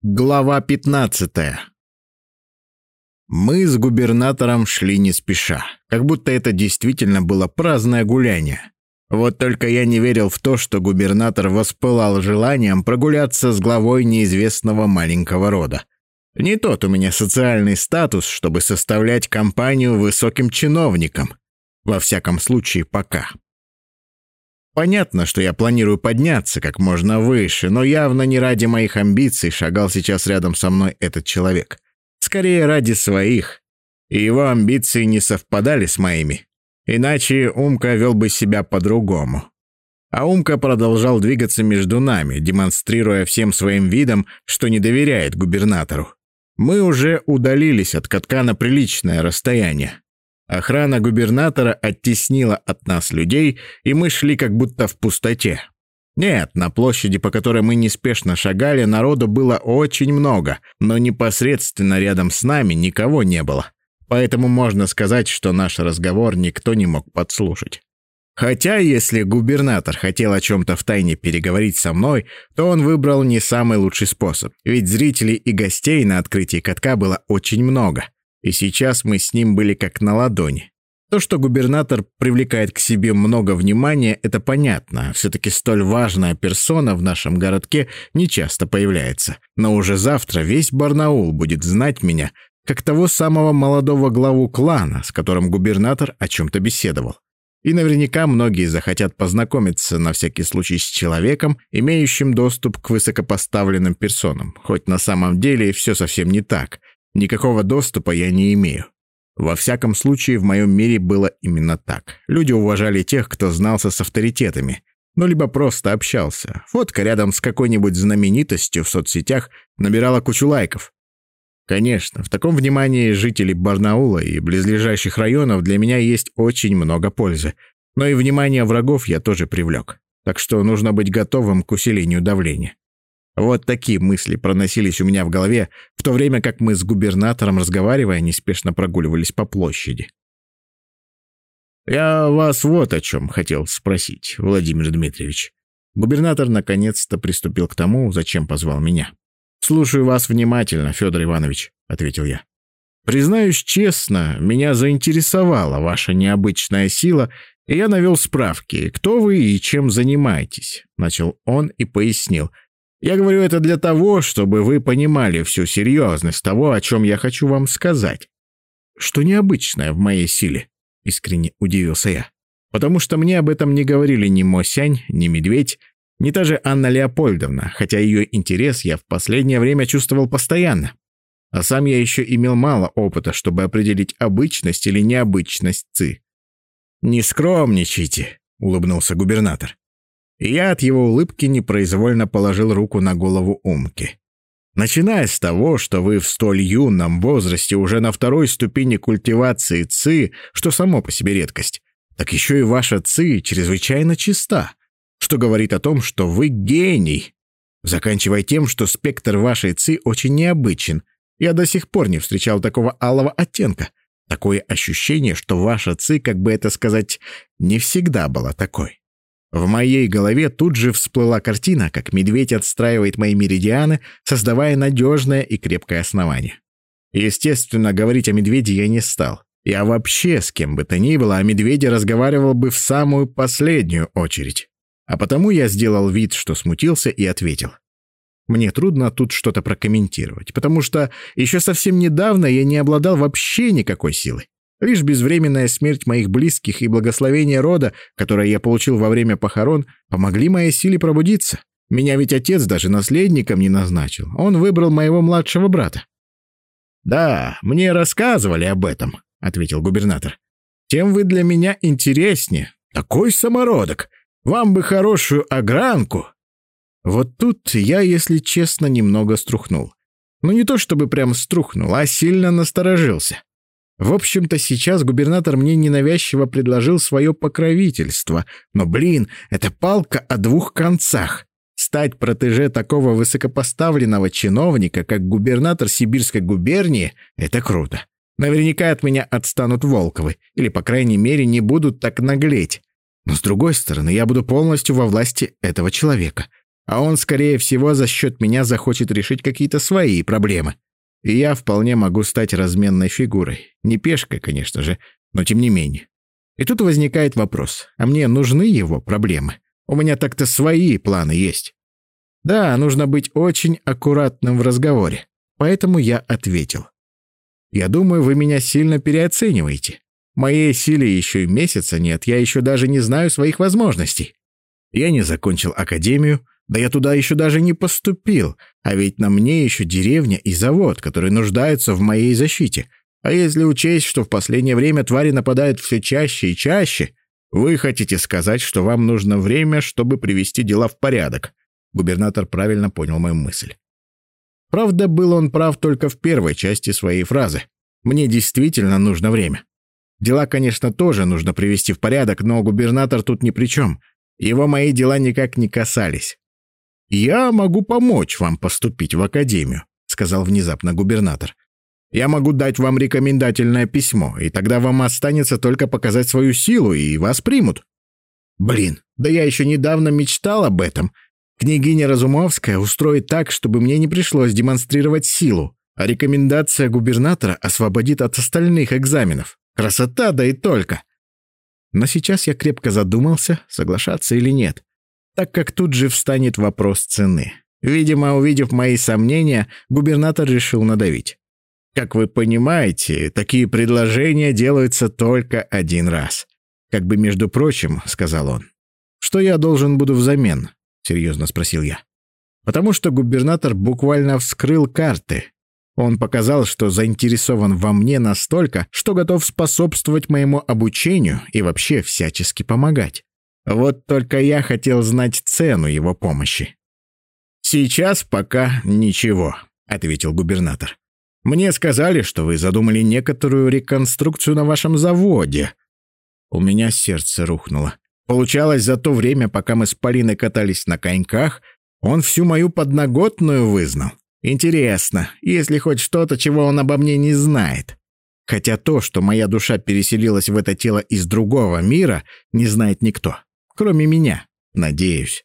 Глава 15 Мы с губернатором шли не спеша, как будто это действительно было праздное гуляние. Вот только я не верил в то, что губернатор воспылал желанием прогуляться с главой неизвестного маленького рода. Не тот у меня социальный статус, чтобы составлять компанию высоким чиновникам. Во всяком случае, пока. Понятно, что я планирую подняться как можно выше, но явно не ради моих амбиций шагал сейчас рядом со мной этот человек. Скорее ради своих. И его амбиции не совпадали с моими. Иначе Умка вел бы себя по-другому. А Умка продолжал двигаться между нами, демонстрируя всем своим видом, что не доверяет губернатору. Мы уже удалились от катка на приличное расстояние. Охрана губернатора оттеснила от нас людей, и мы шли как будто в пустоте. Нет, на площади, по которой мы неспешно шагали, народу было очень много, но непосредственно рядом с нами никого не было. Поэтому можно сказать, что наш разговор никто не мог подслушать. Хотя, если губернатор хотел о чем-то втайне переговорить со мной, то он выбрал не самый лучший способ, ведь зрителей и гостей на открытии катка было очень много – и сейчас мы с ним были как на ладони. То, что губернатор привлекает к себе много внимания, это понятно. Все-таки столь важная персона в нашем городке не часто появляется. Но уже завтра весь Барнаул будет знать меня, как того самого молодого главу клана, с которым губернатор о чем-то беседовал. И наверняка многие захотят познакомиться на всякий случай с человеком, имеющим доступ к высокопоставленным персонам, хоть на самом деле все совсем не так. Никакого доступа я не имею. Во всяком случае, в моем мире было именно так. Люди уважали тех, кто знался с авторитетами, ну либо просто общался. Фотка рядом с какой-нибудь знаменитостью в соцсетях набирала кучу лайков. Конечно, в таком внимании жителей Барнаула и близлежащих районов для меня есть очень много пользы. Но и внимание врагов я тоже привлек. Так что нужно быть готовым к усилению давления. Вот такие мысли проносились у меня в голове, в то время как мы с губернатором, разговаривая, неспешно прогуливались по площади. «Я вас вот о чем хотел спросить, Владимир Дмитриевич». Губернатор наконец-то приступил к тому, зачем позвал меня. «Слушаю вас внимательно, Федор Иванович», — ответил я. «Признаюсь честно, меня заинтересовала ваша необычная сила, и я навел справки, кто вы и чем занимаетесь», — начал он и пояснил — я говорю это для того, чтобы вы понимали всю серьезность того, о чем я хочу вам сказать. Что необычное в моей силе, искренне удивился я. Потому что мне об этом не говорили ни Мосянь, ни Медведь, ни та же Анна Леопольдовна, хотя ее интерес я в последнее время чувствовал постоянно. А сам я еще имел мало опыта, чтобы определить обычность или необычность ЦИ. «Не скромничайте», — улыбнулся губернатор я от его улыбки непроизвольно положил руку на голову Умки. Начиная с того, что вы в столь юном возрасте уже на второй ступени культивации ЦИ, что само по себе редкость, так еще и ваша ЦИ чрезвычайно чиста, что говорит о том, что вы гений. Заканчивая тем, что спектр вашей ЦИ очень необычен. Я до сих пор не встречал такого алого оттенка. Такое ощущение, что ваша ЦИ, как бы это сказать, не всегда была такой. В моей голове тут же всплыла картина, как медведь отстраивает мои меридианы, создавая надежное и крепкое основание. Естественно, говорить о медведе я не стал. Я вообще с кем бы то ни было о медведе разговаривал бы в самую последнюю очередь. А потому я сделал вид, что смутился и ответил. Мне трудно тут что-то прокомментировать, потому что еще совсем недавно я не обладал вообще никакой силой. Лишь безвременная смерть моих близких и благословение рода, которое я получил во время похорон, помогли моей силе пробудиться. Меня ведь отец даже наследником не назначил. Он выбрал моего младшего брата. «Да, мне рассказывали об этом», — ответил губернатор. «Тем вы для меня интереснее. Такой самородок. Вам бы хорошую огранку». Вот тут я, если честно, немного струхнул. Ну не то чтобы прям струхнул, а сильно насторожился. В общем-то, сейчас губернатор мне ненавязчиво предложил свое покровительство. Но, блин, это палка о двух концах. Стать протеже такого высокопоставленного чиновника, как губернатор Сибирской губернии, это круто. Наверняка от меня отстанут Волковы, или, по крайней мере, не будут так наглеть. Но, с другой стороны, я буду полностью во власти этого человека. а он, скорее всего, за счет меня захочет решить какие-то свои проблемы. И я вполне могу стать разменной фигурой. Не пешкой, конечно же, но тем не менее. И тут возникает вопрос, а мне нужны его проблемы? У меня так-то свои планы есть. Да, нужно быть очень аккуратным в разговоре. Поэтому я ответил. Я думаю, вы меня сильно переоцениваете. Моей силе еще и месяца нет, я еще даже не знаю своих возможностей. Я не закончил академию, да я туда еще даже не поступил, а ведь на мне еще деревня и завод, которые нуждаются в моей защите. А если учесть, что в последнее время твари нападают все чаще и чаще, вы хотите сказать, что вам нужно время, чтобы привести дела в порядок. Губернатор правильно понял мою мысль. Правда, был он прав только в первой части своей фразы. Мне действительно нужно время. Дела, конечно, тоже нужно привести в порядок, но губернатор тут ни при чем. Его мои дела никак не касались. «Я могу помочь вам поступить в академию», — сказал внезапно губернатор. «Я могу дать вам рекомендательное письмо, и тогда вам останется только показать свою силу, и вас примут». «Блин, да я еще недавно мечтал об этом. Княгиня Разумовская устроит так, чтобы мне не пришлось демонстрировать силу, а рекомендация губернатора освободит от остальных экзаменов. Красота, да и только. Но сейчас я крепко задумался, соглашаться или нет, так как тут же встанет вопрос цены. Видимо, увидев мои сомнения, губернатор решил надавить. Как вы понимаете, такие предложения делаются только один раз. Как бы, между прочим, сказал он. Что я должен буду взамен? Серьезно спросил я. Потому что губернатор буквально вскрыл карты, он показал, что заинтересован во мне настолько, что готов способствовать моему обучению и вообще всячески помогать. Вот только я хотел знать цену его помощи. «Сейчас пока ничего», — ответил губернатор. «Мне сказали, что вы задумали некоторую реконструкцию на вашем заводе». У меня сердце рухнуло. Получалось, за то время, пока мы с Полиной катались на коньках, он всю мою подноготную вызнал. Интересно, есть ли хоть что-то, чего он обо мне не знает? Хотя то, что моя душа переселилась в это тело из другого мира, не знает никто. Кроме меня, надеюсь.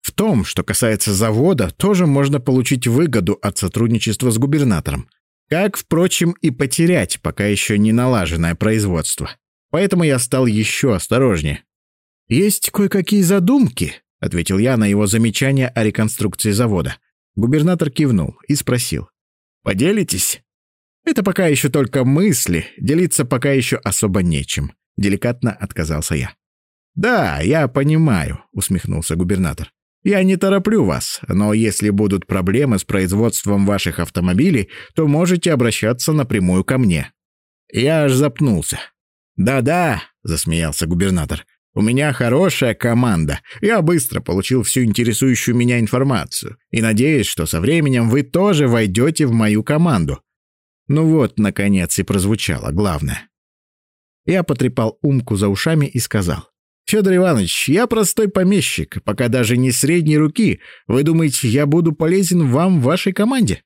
В том, что касается завода, тоже можно получить выгоду от сотрудничества с губернатором. Как, впрочем, и потерять пока еще не налаженное производство. Поэтому я стал еще осторожнее. «Есть кое-какие задумки», — ответил я на его замечание о реконструкции завода. Губернатор кивнул и спросил. «Поделитесь?» «Это пока еще только мысли, делиться пока еще особо нечем», — деликатно отказался я. «Да, я понимаю», — усмехнулся губернатор. «Я не тороплю вас, но если будут проблемы с производством ваших автомобилей, то можете обращаться напрямую ко мне». Я аж запнулся. «Да-да», — засмеялся губернатор, у меня хорошая команда. Я быстро получил всю интересующую меня информацию. И надеюсь, что со временем вы тоже войдете в мою команду. Ну вот, наконец, и прозвучало главное. Я потрепал Умку за ушами и сказал. «Федор Иванович, я простой помещик, пока даже не средней руки. Вы думаете, я буду полезен вам в вашей команде?»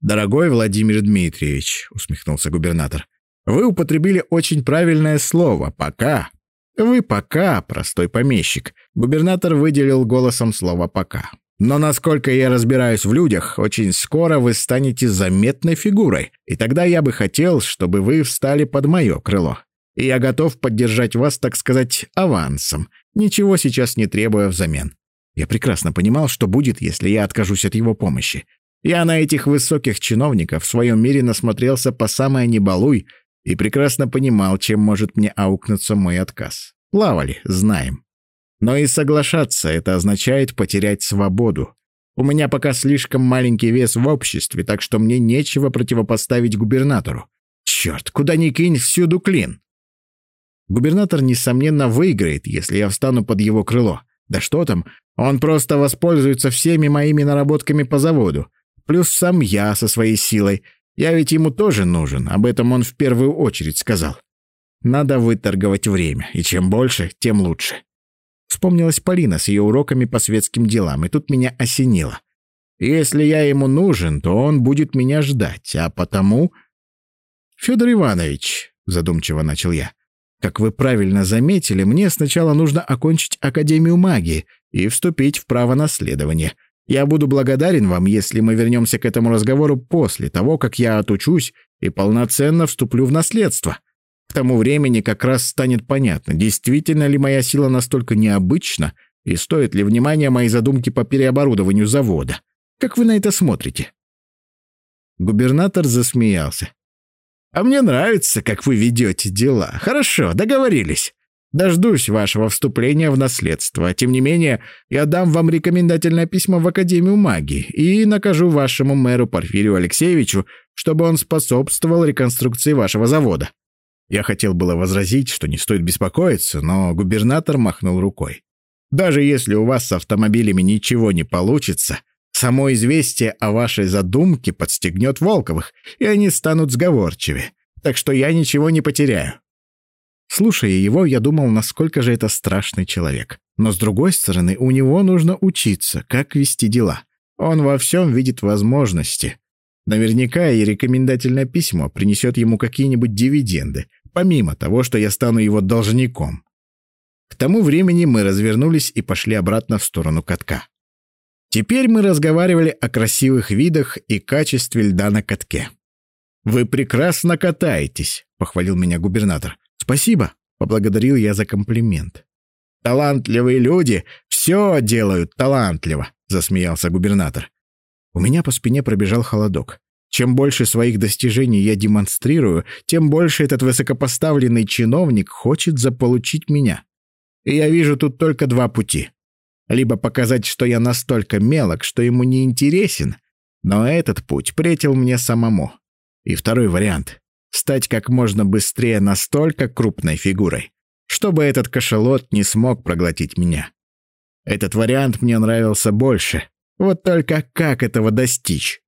«Дорогой Владимир Дмитриевич», — усмехнулся губернатор, — «вы употребили очень правильное слово «пока». «Вы пока, простой помещик», — губернатор выделил голосом слово «пока». «Но насколько я разбираюсь в людях, очень скоро вы станете заметной фигурой, и тогда я бы хотел, чтобы вы встали под мое крыло. И я готов поддержать вас, так сказать, авансом, ничего сейчас не требуя взамен». Я прекрасно понимал, что будет, если я откажусь от его помощи. Я на этих высоких чиновников в своем мире насмотрелся по самое не балуй, и прекрасно понимал, чем может мне аукнуться мой отказ. Плавали, знаем. Но и соглашаться это означает потерять свободу. У меня пока слишком маленький вес в обществе, так что мне нечего противопоставить губернатору. Черт, куда ни кинь, всюду клин. Губернатор, несомненно, выиграет, если я встану под его крыло. Да что там, он просто воспользуется всеми моими наработками по заводу. Плюс сам я со своей силой. Я ведь ему тоже нужен, об этом он в первую очередь сказал. Надо выторговать время, и чем больше, тем лучше. Вспомнилась Полина с ее уроками по светским делам, и тут меня осенило. Если я ему нужен, то он будет меня ждать, а потому... «Федор Иванович», — задумчиво начал я, — Как вы правильно заметили, мне сначала нужно окончить Академию магии и вступить в право наследования. Я буду благодарен вам, если мы вернемся к этому разговору после того, как я отучусь и полноценно вступлю в наследство. К тому времени как раз станет понятно, действительно ли моя сила настолько необычна и стоит ли внимания моей задумки по переоборудованию завода. Как вы на это смотрите?» Губернатор засмеялся. «А мне нравится, как вы ведете дела. Хорошо, договорились. Дождусь вашего вступления в наследство. Тем не менее, я дам вам рекомендательное письмо в Академию магии и накажу вашему мэру Порфирию Алексеевичу, чтобы он способствовал реконструкции вашего завода». Я хотел было возразить, что не стоит беспокоиться, но губернатор махнул рукой. «Даже если у вас с автомобилями ничего не получится, само известие о вашей задумке подстегнет Волковых, и они станут сговорчивее. Так что я ничего не потеряю. Слушая его, я думал, насколько же это страшный человек. Но, с другой стороны, у него нужно учиться, как вести дела. Он во всем видит возможности. Наверняка и рекомендательное письмо принесет ему какие-нибудь дивиденды, помимо того, что я стану его должником. К тому времени мы развернулись и пошли обратно в сторону катка. Теперь мы разговаривали о красивых видах и качестве льда на катке. «Вы прекрасно катаетесь», — похвалил меня губернатор. «Спасибо», — поблагодарил я за комплимент. «Талантливые люди все делают талантливо», — засмеялся губернатор. У меня по спине пробежал холодок. Чем больше своих достижений я демонстрирую, тем больше этот высокопоставленный чиновник хочет заполучить меня. И я вижу тут только два пути. Либо показать, что я настолько мелок, что ему не интересен, но этот путь претил мне самому. И второй вариант стать как можно быстрее настолько крупной фигурой, чтобы этот кошелот не смог проглотить меня. Этот вариант мне нравился больше. Вот только как этого достичь?